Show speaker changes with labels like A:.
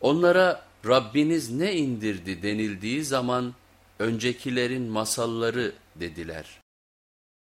A: Onlara Rabbiniz ne indirdi denildiği zaman öncekilerin masalları dediler.